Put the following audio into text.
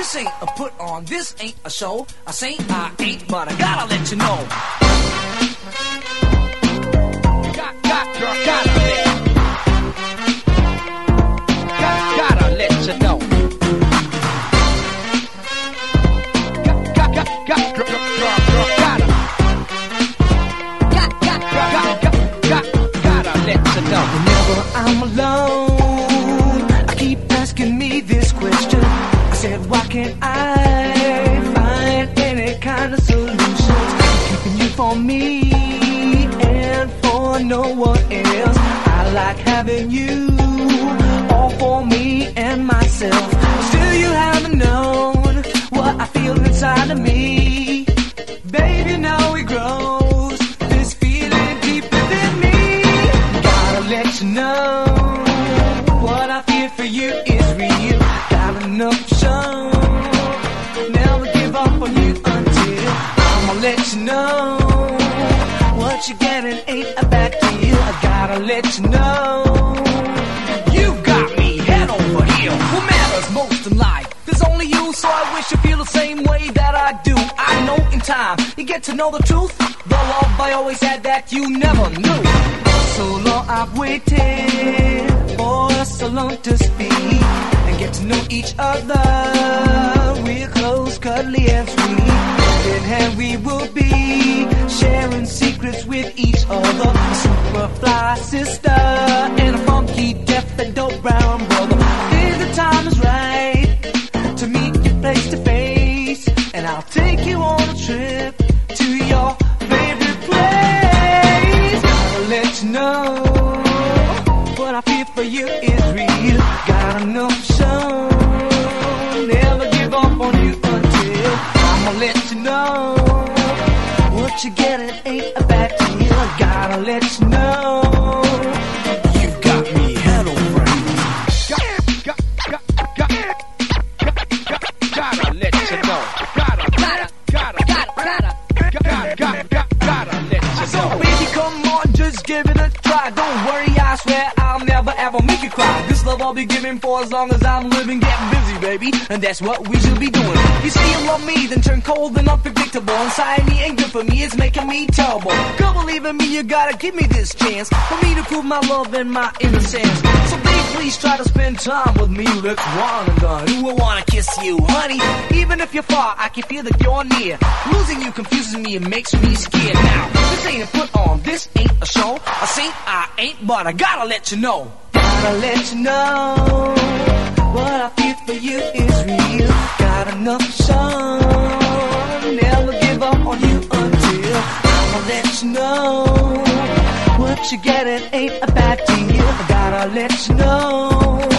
This ain't a put on, this ain't a show. I say I ain't, but I gotta let you know. Got, got, got, gotta let, got, gotta let you know. Got, got, got, got, got, got, gotta. Got, got, got, got, got, gotta let you know. Whenever I'm alone, why can't I find any kind of solution? Keeping you for me and for no one else. I like having you all for me and myself. Still, you haven't known Enough. Never give up on you until I'ma let you know what you're getting ain't a bad deal. I gotta let you know you got me head over heels. What matters most in life? There's only you, so I wish you feel the same way that I do. I know in time you get to know the truth. The love I always had that you never knew. So long I've waited for so long to speak get to know each other. We're close, cuddly and sweet. Hand in hand we will be sharing secrets with each other. A super fly sister and a funky deaf and dope brown brother. You is real. Got enough show, never give up on you until I'ma let you know what you're getting ain't a bad deal. Gotta let you know. You've got me head over you gotta, gotta, gotta, gotta, gotta, gotta, gotta, gotta let you know. So baby, come on, just give it a try. Don't worry, I swear I'll be giving for as long as I'm living, getting busy, baby, and that's what we should be doing. You say you love me, then turn cold and unpredictable. Inside me ain't good for me, it's making me terrible. Girl, believe in me, you gotta give me this chance for me to prove my love and my innocence. So baby, please try to spend time with me. Let's one and done. Who will wanna kiss you, honey? Even if you're far, I can feel that you're near. Losing you confuses me and makes me scared. Now, this ain't a put on, this ain't a show. I say I ain't, but I gotta let you know. Gotta let you know what I feel for you is real. Got enough show, never give up on you until I'ma let you know what you're getting ain't a bad deal. I gotta let you know